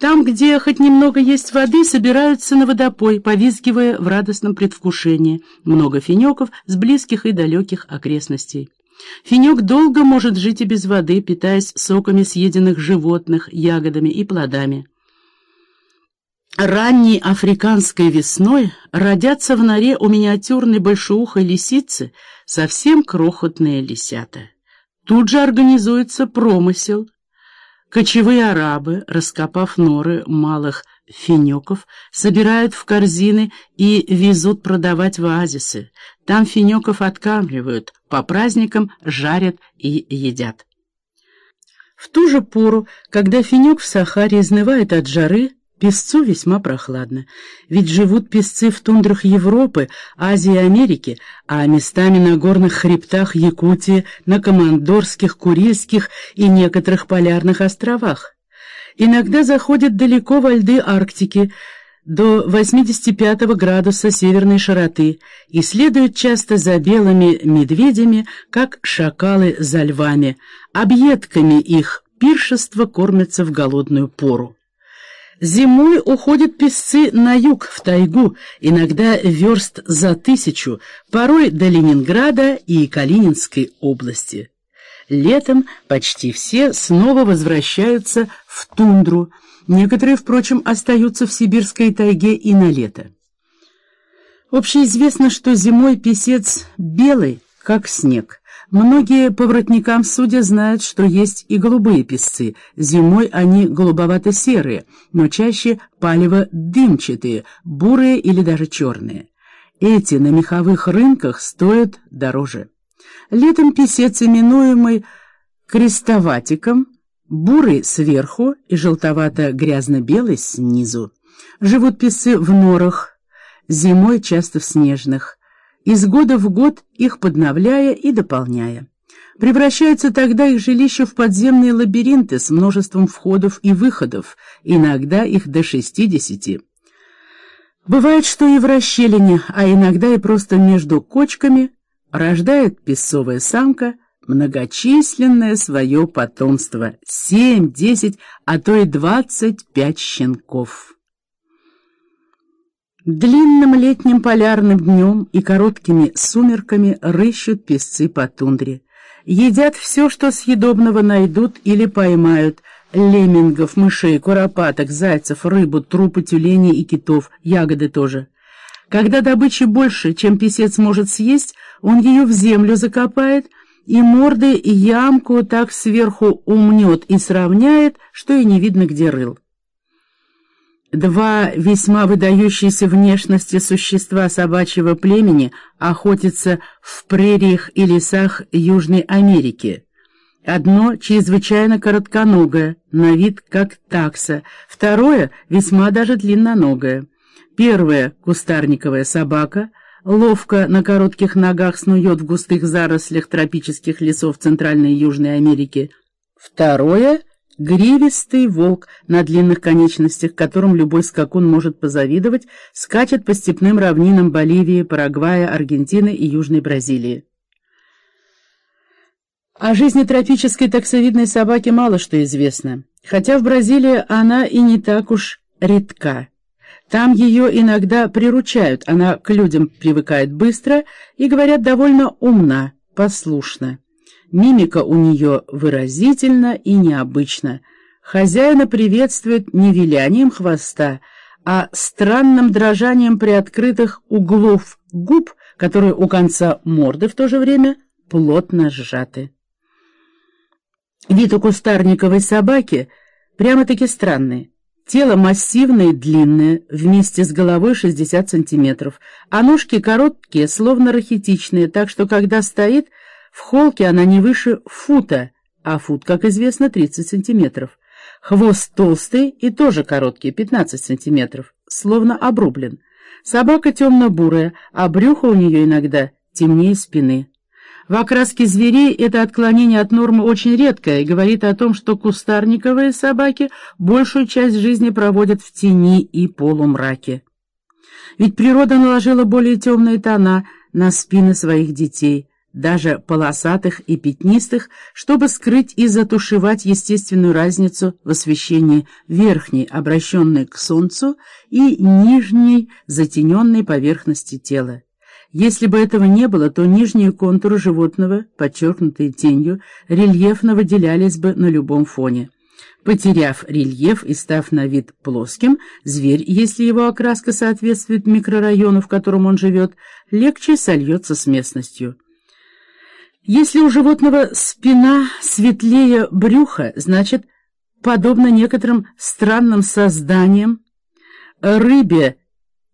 Там, где хоть немного есть воды, собираются на водопой, повизгивая в радостном предвкушении. Много финеков с близких и далеких окрестностей. Финек долго может жить и без воды, питаясь соками съеденных животных, ягодами и плодами. Ранней африканской весной родятся в норе у миниатюрной большеухой лисицы совсем крохотные лисята. Тут же организуется промысел. Кочевые арабы, раскопав норы малых финеков, собирают в корзины и везут продавать в оазисы. Там финеков откармливают, по праздникам жарят и едят. В ту же пору, когда финек в Сахаре изнывает от жары, Песцу весьма прохладно, ведь живут песцы в тундрах Европы, Азии и Америки, а местами на горных хребтах Якутии, на Командорских, Курильских и некоторых полярных островах. Иногда заходят далеко во льды Арктики, до 85 градуса северной широты и следуют часто за белыми медведями, как шакалы за львами. Объедками их пиршество кормятся в голодную пору. Зимой уходят песцы на юг, в тайгу, иногда верст за тысячу, порой до Ленинграда и Калининской области. Летом почти все снова возвращаются в тундру, некоторые, впрочем, остаются в сибирской тайге и на лето. Общеизвестно, что зимой песец белый, как снег, Многие по воротникам судя знают, что есть и голубые песцы. Зимой они голубовато-серые, но чаще палево-дымчатые, бурые или даже черные. Эти на меховых рынках стоят дороже. Летом песец, именуемый крестоватиком, бурый сверху и желтовато-грязно-белый снизу. Живут песцы в норах, зимой часто в снежных из года в год их подновляя и дополняя. Превращаются тогда их жилища в подземные лабиринты с множеством входов и выходов, иногда их до шестидесяти. Бывает, что и в расщелине, а иногда и просто между кочками рождает песцовая самка многочисленное свое потомство — семь, десять, а то и двадцать пять щенков. Длинным летним полярным днем и короткими сумерками рыщут песцы по тундре. Едят все, что съедобного найдут или поймают. Леммингов, мышей, куропаток, зайцев, рыбу, трупы тюленей и китов, ягоды тоже. Когда добычи больше, чем песец может съесть, он ее в землю закопает и морды и ямку так сверху умнет и сравняет, что и не видно, где рыл. Два весьма выдающиеся внешности существа собачьего племени охотятся в прериях и лесах Южной Америки. Одно чрезвычайно коротконогое, на вид как такса, второе весьма даже длинноногое. Первое — кустарниковая собака, ловко на коротких ногах снует в густых зарослях тропических лесов Центральной и Южной Америки. Второе Гривистый волк на длинных конечностях, которым любой скакун может позавидовать, скачет по степным равнинам Боливии, Парагвая, Аргентины и Южной Бразилии. О жизни тропической таксовидной собаки мало что известно, хотя в Бразилии она и не так уж редка. Там ее иногда приручают, она к людям привыкает быстро и, говорят, довольно умна, послушна. Мимика у нее выразительна и необычна. Хозяина приветствует не вилянием хвоста, а странным дрожанием приоткрытых углов губ, которые у конца морды в то же время плотно сжаты. Вид у кустарниковой собаки прямо-таки странный. Тело массивное и длинное, вместе с головой 60 сантиметров, а ножки короткие, словно рахитичные, так что, когда стоит, в холке она не выше фута, а фут, как известно, 30 сантиметров. Хвост толстый и тоже короткий, 15 сантиметров, словно обрублен. Собака темно-бурая, а брюхо у нее иногда темнее спины. В окраске зверей это отклонение от нормы очень редкое и говорит о том, что кустарниковые собаки большую часть жизни проводят в тени и полумраке. Ведь природа наложила более темные тона на спины своих детей. Даже полосатых и пятнистых, чтобы скрыть и затушевать естественную разницу в освещении верхней, обращенной к солнцу, и нижней, затененной поверхности тела. Если бы этого не было, то нижние контуры животного, подчеркнутые тенью, рельефно выделялись бы на любом фоне. Потеряв рельеф и став на вид плоским, зверь, если его окраска соответствует микрорайону, в котором он живет, легче сольется с местностью. Если у животного спина светлее брюха, значит, подобно некоторым странным созданиям, рыбе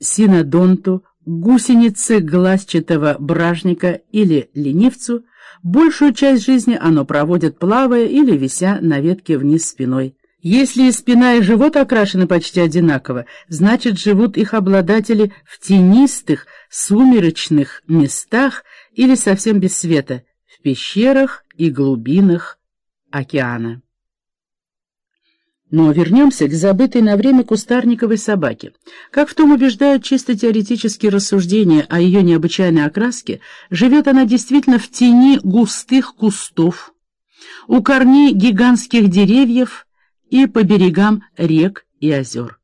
синодонту, гусенице глазчатого бражника или ленивцу, большую часть жизни оно проводит плавая или вися на ветке вниз спиной. Если и спина, и живот окрашены почти одинаково, значит, живут их обладатели в тенистых, сумеречных местах или совсем без света – в пещерах и глубинах океана. Но вернемся к забытой на время кустарниковой собаке. Как в том убеждают чисто теоретические рассуждения о ее необычайной окраске, живет она действительно в тени густых кустов, у корней гигантских деревьев и по берегам рек и озер.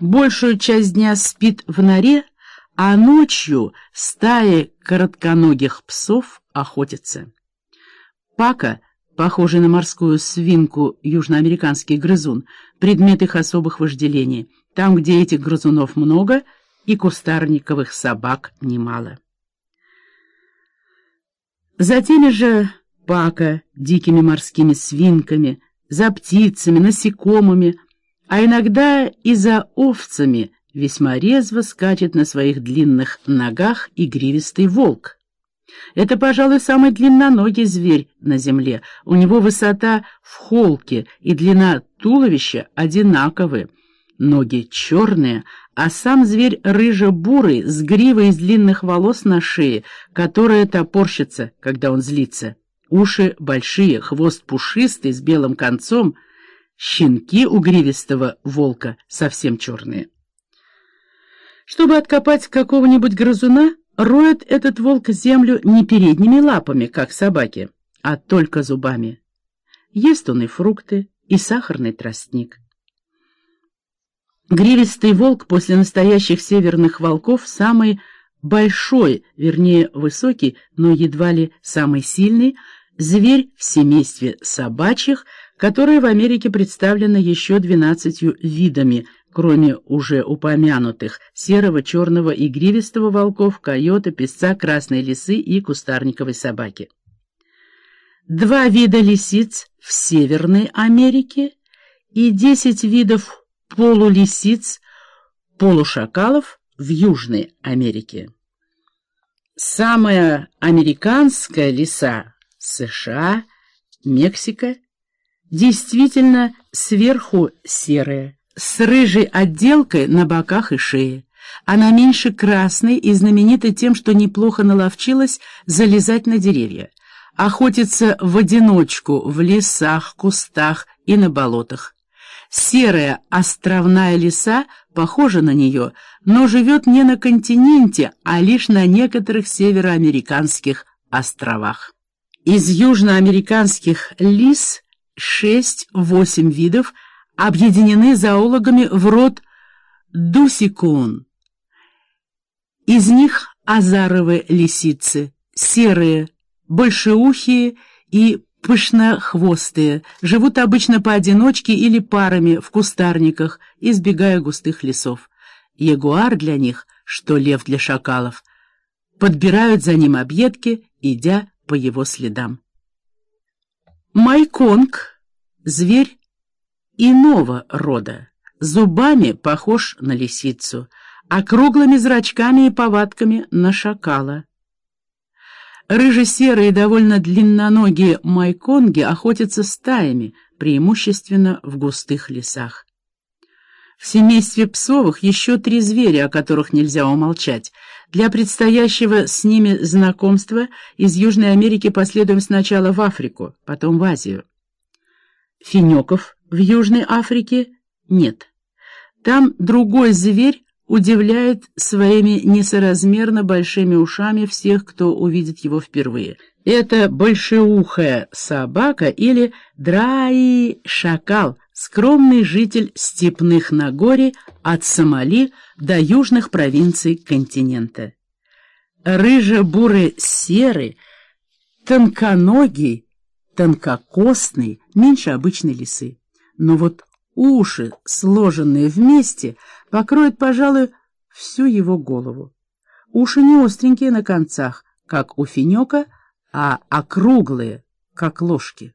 Большую часть дня спит в норе, а ночью стаи коротконогих псов охотятся. Пака, похожий на морскую свинку южноамериканский грызун, предмет их особых вожделений. Там, где этих грызунов много, и кустарниковых собак немало. За теми же пака, дикими морскими свинками, за птицами, насекомыми, а иногда и за овцами весьма резво скачет на своих длинных ногах игривистый волк. Это, пожалуй, самый длинноногий зверь на земле. У него высота в холке и длина туловища одинаковые. Ноги черные, а сам зверь рыже-бурый, с гривой из длинных волос на шее, которая топорщится, когда он злится. Уши большие, хвост пушистый, с белым концом. Щенки у гривистого волка совсем черные. Чтобы откопать какого-нибудь грызуна, Роет этот волк землю не передними лапами, как собаки, а только зубами. Ест он и фрукты, и сахарный тростник. Гривистый волк после настоящих северных волков самый большой, вернее высокий, но едва ли самый сильный, зверь в семействе собачьих, которое в Америке представлено еще двенадцатью видами – кроме уже упомянутых серого, черного и гривистого волков, койота, песца, красной лисы и кустарниковой собаки. Два вида лисиц в Северной Америке и десять видов полулисиц, полушакалов в Южной Америке. Самая американская лиса США, Мексика, действительно сверху серая, с рыжей отделкой на боках и шее. Она меньше красной и знаменита тем, что неплохо наловчилась залезать на деревья. Охотится в одиночку в лесах, кустах и на болотах. Серая островная лиса похожа на нее, но живет не на континенте, а лишь на некоторых североамериканских островах. Из южноамериканских лис 6-8 видов – объединены зоологами в род Дусикун. Из них азаровые лисицы, серые, большеухие и пышнохвостые, живут обычно поодиночке или парами в кустарниках, избегая густых лесов. Ягуар для них, что лев для шакалов, подбирают за ним объедки, идя по его следам. Майконг — зверь иного рода. Зубами похож на лисицу, а круглыми зрачками и повадками на шакала. Рыже-серые довольно длинноногие майконги охотятся стаями, преимущественно в густых лесах. В семействе псовых еще три зверя, о которых нельзя умолчать. Для предстоящего с ними знакомства из Южной Америки последуем сначала в Африку, потом в Азию. Финеков в Южной Африке нет. Там другой зверь удивляет своими несоразмерно большими ушами всех, кто увидит его впервые. Это большеухая собака или драи-шакал, скромный житель степных Нагорий от Сомали до южных провинций континента. Рыже-бурый серый, тонконогий, тонкокостный, меньше обычной лисы. Но вот уши, сложенные вместе, покроют, пожалуй, всю его голову. Уши не остренькие на концах, как у финека, а округлые, как ложки.